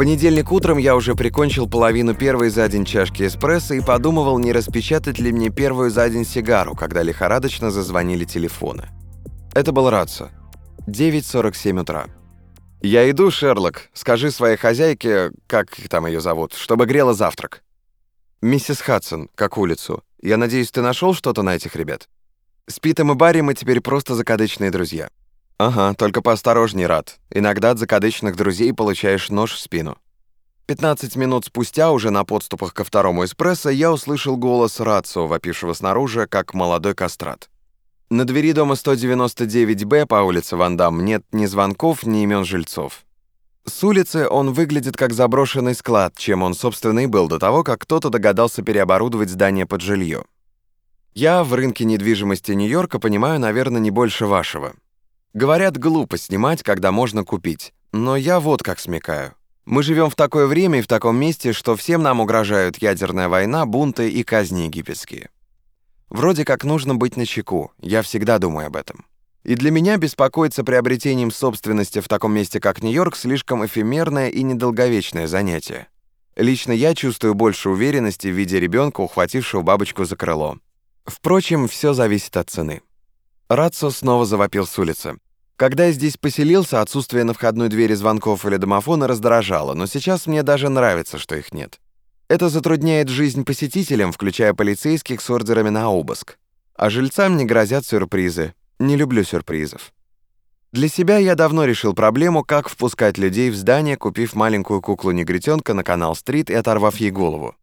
понедельник утром я уже прикончил половину первой за день чашки эспрессо и подумывал, не распечатать ли мне первую за день сигару, когда лихорадочно зазвонили телефоны. Это был Рацо. 9.47 утра. «Я иду, Шерлок. Скажи своей хозяйке, как там ее зовут, чтобы грела завтрак». «Миссис Хадсон, как улицу. Я надеюсь, ты нашел что-то на этих ребят?» «С Питом и Барри мы теперь просто закадычные друзья». «Ага, только поосторожней, Рад. Иногда от закадычных друзей получаешь нож в спину». 15 минут спустя, уже на подступах ко второму эспрессо, я услышал голос Рацио, вопившего снаружи, как молодой кастрат. На двери дома 199-Б по улице Вандам нет ни звонков, ни имен жильцов. С улицы он выглядит как заброшенный склад, чем он, собственно, и был до того, как кто-то догадался переоборудовать здание под жилье. Я в рынке недвижимости Нью-Йорка понимаю, наверное, не больше вашего. Говорят, глупо снимать, когда можно купить. Но я вот как смекаю. Мы живем в такое время и в таком месте, что всем нам угрожают ядерная война, бунты и казни египетские. Вроде как нужно быть начеку, я всегда думаю об этом. И для меня беспокоиться приобретением собственности в таком месте, как Нью-Йорк, слишком эфемерное и недолговечное занятие. Лично я чувствую больше уверенности в виде ребенка, ухватившего бабочку за крыло. Впрочем, все зависит от цены. Рацо снова завопил с улицы. Когда я здесь поселился, отсутствие на входной двери звонков или домофона раздражало, но сейчас мне даже нравится, что их нет. Это затрудняет жизнь посетителям, включая полицейских с ордерами на обыск. А жильцам не грозят сюрпризы. Не люблю сюрпризов. Для себя я давно решил проблему, как впускать людей в здание, купив маленькую куклу-негритенка на канал-стрит и оторвав ей голову.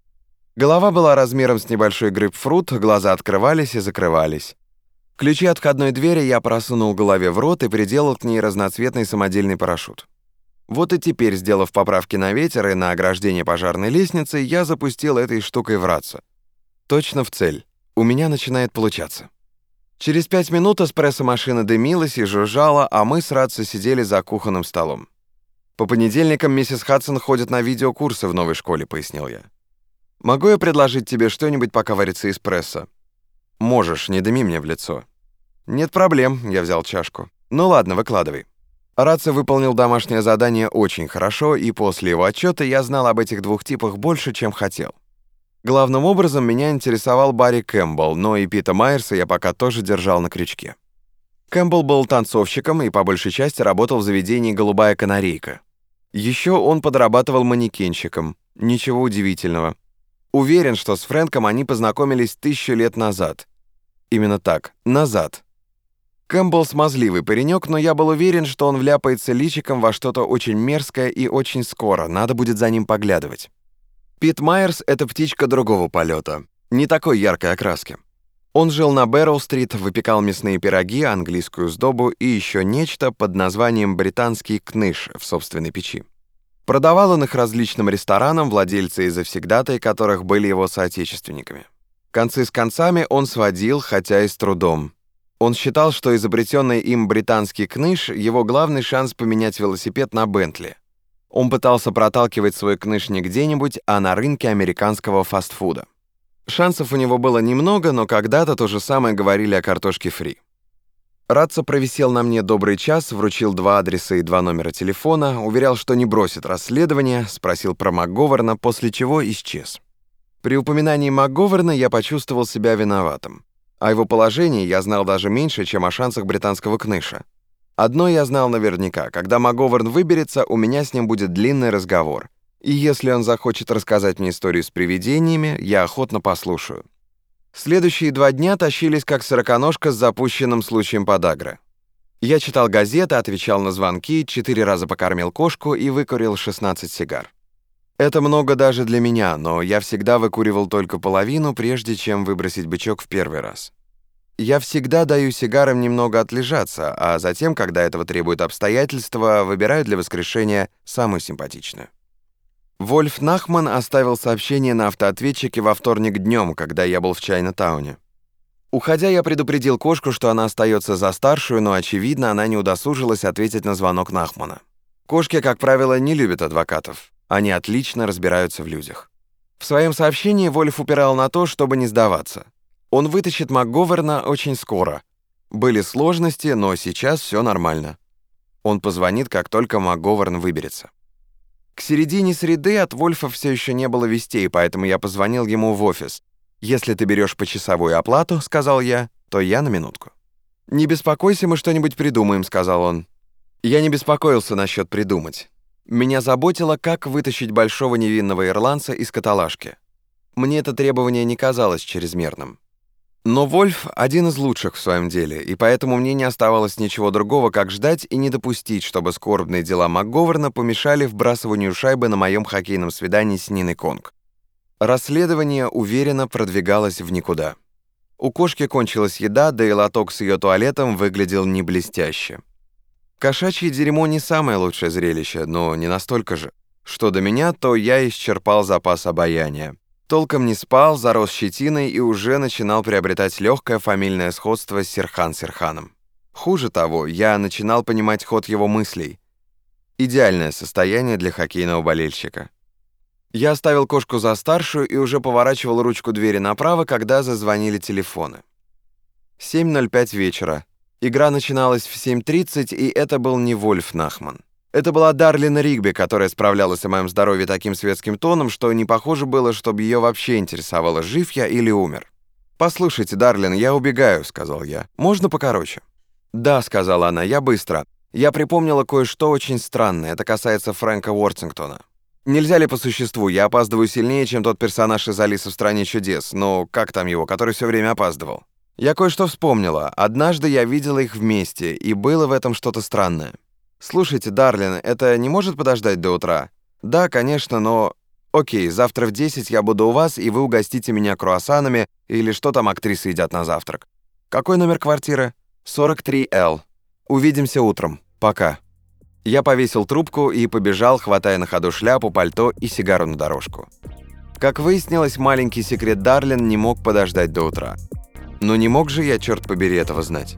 Голова была размером с небольшой грейпфрут, глаза открывались и закрывались. Ключи от входной двери я просунул голове в рот и приделал к ней разноцветный самодельный парашют. Вот и теперь, сделав поправки на ветер и на ограждение пожарной лестницы, я запустил этой штукой в рацию. Точно в цель. У меня начинает получаться. Через пять минут эспрессо-машина дымилась и жужжала, а мы с Рацией сидели за кухонным столом. «По понедельникам миссис Хадсон ходит на видеокурсы в новой школе», — пояснил я. «Могу я предложить тебе что-нибудь, пока варится эспрессо?» «Можешь, не дыми мне в лицо». «Нет проблем», — я взял чашку. «Ну ладно, выкладывай». Раци выполнил домашнее задание очень хорошо, и после его отчета я знал об этих двух типах больше, чем хотел. Главным образом меня интересовал Барри Кэмпбелл, но и Пита Майерса я пока тоже держал на крючке. Кэмпбелл был танцовщиком и по большей части работал в заведении «Голубая канарейка». Еще он подрабатывал манекенщиком. Ничего удивительного. Уверен, что с Фрэнком они познакомились тысячу лет назад. Именно так, назад. Кэмпбелл смазливый паренек, но я был уверен, что он вляпается личиком во что-то очень мерзкое и очень скоро, надо будет за ним поглядывать. Пит Майерс — это птичка другого полета, не такой яркой окраски. Он жил на Бэрроу-стрит, выпекал мясные пироги, английскую сдобу и еще нечто под названием «британский кныш» в собственной печи. Продавал он их различным ресторанам, владельцы и завсегдатай которых были его соотечественниками. Концы с концами он сводил, хотя и с трудом. Он считал, что изобретенный им британский кныш — его главный шанс поменять велосипед на Бентли. Он пытался проталкивать свой кныш не где-нибудь, а на рынке американского фастфуда. Шансов у него было немного, но когда-то то же самое говорили о картошке фри. Ратца провисел на мне добрый час, вручил два адреса и два номера телефона, уверял, что не бросит расследование, спросил про МакГоверна, после чего исчез. При упоминании МакГоверна я почувствовал себя виноватым. О его положении я знал даже меньше, чем о шансах британского кныша. Одно я знал наверняка. Когда МакГоверн выберется, у меня с ним будет длинный разговор. И если он захочет рассказать мне историю с привидениями, я охотно послушаю. Следующие два дня тащились как сороконожка с запущенным случаем подагры. Я читал газеты, отвечал на звонки, четыре раза покормил кошку и выкурил 16 сигар. Это много даже для меня, но я всегда выкуривал только половину, прежде чем выбросить бычок в первый раз. Я всегда даю сигарам немного отлежаться, а затем, когда этого требуют обстоятельства, выбираю для воскрешения самую симпатичную. Вольф Нахман оставил сообщение на автоответчике во вторник днем, когда я был в Чайна-тауне. Уходя, я предупредил кошку, что она остается за старшую, но, очевидно, она не удосужилась ответить на звонок Нахмана. Кошки, как правило, не любят адвокатов. Они отлично разбираются в людях. В своем сообщении Вольф упирал на то, чтобы не сдаваться. Он вытащит МакГоверна очень скоро. Были сложности, но сейчас все нормально. Он позвонит, как только МакГоверн выберется. К середине среды от Вольфа все еще не было вестей, поэтому я позвонил ему в офис. «Если ты берешь почасовую оплату», — сказал я, — «то я на минутку». «Не беспокойся, мы что-нибудь придумаем», — сказал он. Я не беспокоился насчет придумать. Меня заботило, как вытащить большого невинного ирландца из каталажки. Мне это требование не казалось чрезмерным. Но Вольф один из лучших в своем деле, и поэтому мне не оставалось ничего другого, как ждать и не допустить, чтобы скорбные дела МакГоверна помешали вбрасыванию шайбы на моем хоккейном свидании с Ниной Конг. Расследование уверенно продвигалось в никуда. У кошки кончилась еда, да и лоток с ее туалетом выглядел не блестяще. Кошачье дерьмо не самое лучшее зрелище, но не настолько же. Что до меня, то я исчерпал запас обаяния. Толком не спал, зарос щетиной и уже начинал приобретать легкое фамильное сходство с Серхан Серханом. Хуже того, я начинал понимать ход его мыслей. Идеальное состояние для хоккейного болельщика. Я оставил кошку за старшую и уже поворачивал ручку двери направо, когда зазвонили телефоны. 7.05 вечера. Игра начиналась в 7.30, и это был не Вольф Нахман. Это была Дарлина Ригби, которая справлялась о моем здоровье таким светским тоном, что не похоже было, чтобы ее вообще интересовало, жив я или умер. «Послушайте, Дарлин, я убегаю», — сказал я. «Можно покороче?» «Да», — сказала она, — «я быстро. Я припомнила кое-что очень странное. Это касается Фрэнка Уортингтона. Нельзя ли по существу? Я опаздываю сильнее, чем тот персонаж из «Алисы в стране чудес». Но как там его, который все время опаздывал? Я кое-что вспомнила. Однажды я видела их вместе, и было в этом что-то странное. «Слушайте, Дарлин, это не может подождать до утра?» «Да, конечно, но...» «Окей, завтра в 10 я буду у вас, и вы угостите меня круассанами или что там актрисы едят на завтрак». «Какой номер квартиры?» «43Л. Увидимся утром. Пока». Я повесил трубку и побежал, хватая на ходу шляпу, пальто и сигару на дорожку. Как выяснилось, маленький секрет Дарлин не мог подождать до утра. Но не мог же я, черт побери, этого знать.